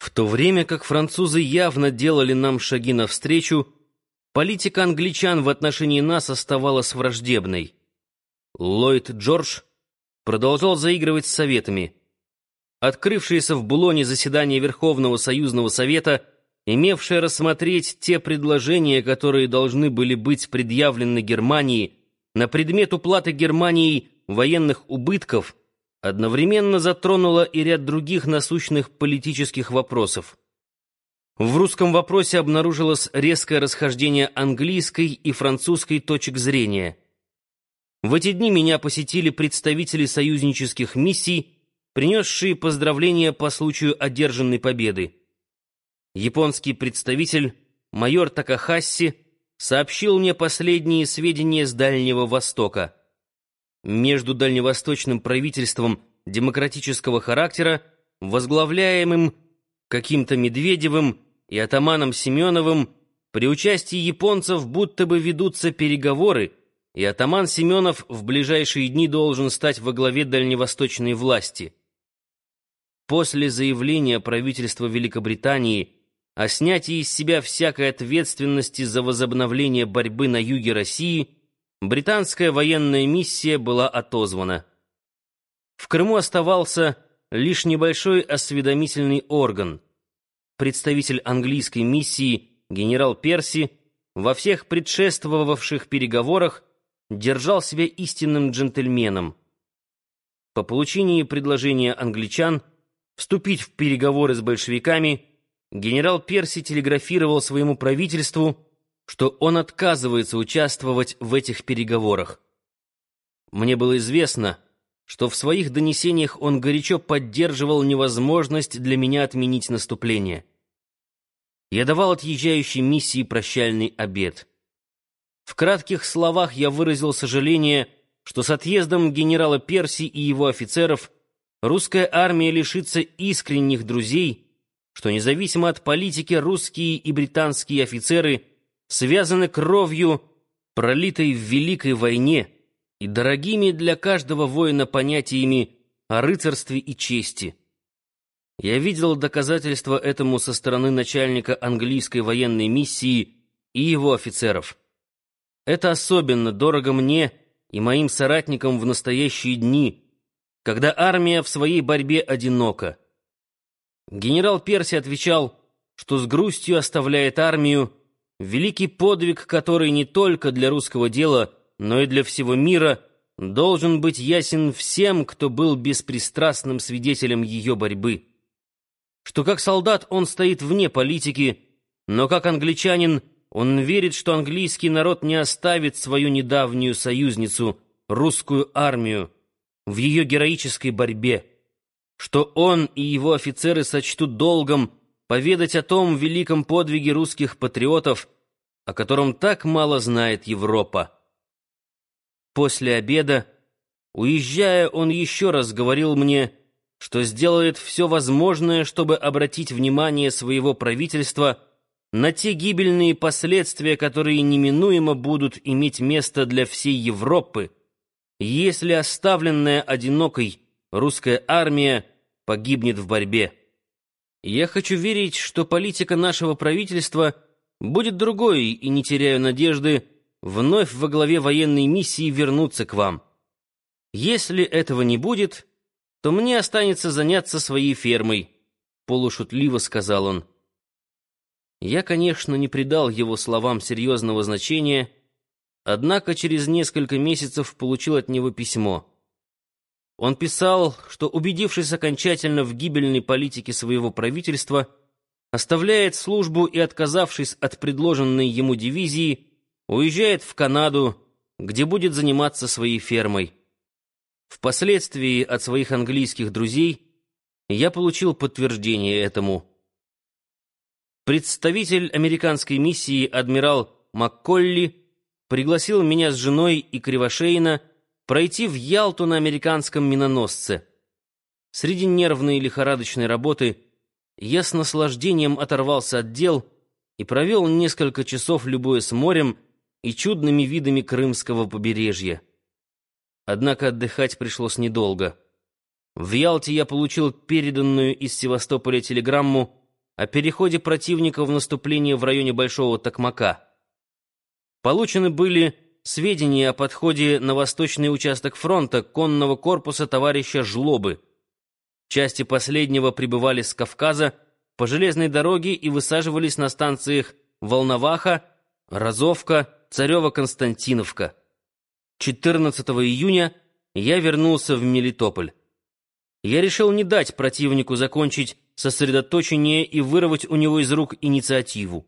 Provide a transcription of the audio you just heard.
В то время как французы явно делали нам шаги навстречу, политика англичан в отношении нас оставалась враждебной. Ллойд Джордж продолжал заигрывать с советами. Открывшееся в Булоне заседание Верховного Союзного Совета, имевшее рассмотреть те предложения, которые должны были быть предъявлены Германии на предмет уплаты Германией военных убытков, одновременно затронула и ряд других насущных политических вопросов. В русском вопросе обнаружилось резкое расхождение английской и французской точек зрения. В эти дни меня посетили представители союзнических миссий, принесшие поздравления по случаю одержанной победы. Японский представитель, майор Такахасси, сообщил мне последние сведения с Дальнего Востока — между дальневосточным правительством демократического характера, возглавляемым каким-то Медведевым и атаманом Семеновым, при участии японцев будто бы ведутся переговоры, и атаман Семенов в ближайшие дни должен стать во главе дальневосточной власти. После заявления правительства Великобритании о снятии из себя всякой ответственности за возобновление борьбы на юге России – британская военная миссия была отозвана. В Крыму оставался лишь небольшой осведомительный орган. Представитель английской миссии генерал Перси во всех предшествовавших переговорах держал себя истинным джентльменом. По получении предложения англичан вступить в переговоры с большевиками, генерал Перси телеграфировал своему правительству что он отказывается участвовать в этих переговорах. Мне было известно, что в своих донесениях он горячо поддерживал невозможность для меня отменить наступление. Я давал отъезжающей миссии прощальный обед. В кратких словах я выразил сожаление, что с отъездом генерала Перси и его офицеров русская армия лишится искренних друзей, что независимо от политики русские и британские офицеры – связаны кровью, пролитой в Великой войне, и дорогими для каждого воина понятиями о рыцарстве и чести. Я видел доказательства этому со стороны начальника английской военной миссии и его офицеров. Это особенно дорого мне и моим соратникам в настоящие дни, когда армия в своей борьбе одинока. Генерал Перси отвечал, что с грустью оставляет армию, Великий подвиг, который не только для русского дела, но и для всего мира, должен быть ясен всем, кто был беспристрастным свидетелем ее борьбы. Что как солдат он стоит вне политики, но как англичанин он верит, что английский народ не оставит свою недавнюю союзницу, русскую армию, в ее героической борьбе, что он и его офицеры сочтут долгом поведать о том великом подвиге русских патриотов, о котором так мало знает Европа. После обеда, уезжая, он еще раз говорил мне, что сделает все возможное, чтобы обратить внимание своего правительства на те гибельные последствия, которые неминуемо будут иметь место для всей Европы, если оставленная одинокой русская армия погибнет в борьбе. Я хочу верить, что политика нашего правительства будет другой, и не теряю надежды вновь во главе военной миссии вернуться к вам. Если этого не будет, то мне останется заняться своей фермой, полушутливо сказал он. Я, конечно, не придал его словам серьезного значения, однако через несколько месяцев получил от него письмо. Он писал, что, убедившись окончательно в гибельной политике своего правительства, оставляет службу и, отказавшись от предложенной ему дивизии, уезжает в Канаду, где будет заниматься своей фермой. Впоследствии от своих английских друзей я получил подтверждение этому. Представитель американской миссии адмирал Макколли пригласил меня с женой и Кривошеина пройти в Ялту на американском миноносце. Среди нервной и лихорадочной работы я с наслаждением оторвался от дел и провел несколько часов любуясь морем и чудными видами крымского побережья. Однако отдыхать пришлось недолго. В Ялте я получил переданную из Севастополя телеграмму о переходе противника в наступление в районе Большого Токмака. Получены были сведения о подходе на восточный участок фронта конного корпуса товарища Жлобы. Части последнего прибывали с Кавказа по железной дороге и высаживались на станциях Волноваха, Розовка, Царева-Константиновка. 14 июня я вернулся в Мелитополь. Я решил не дать противнику закончить сосредоточение и вырвать у него из рук инициативу.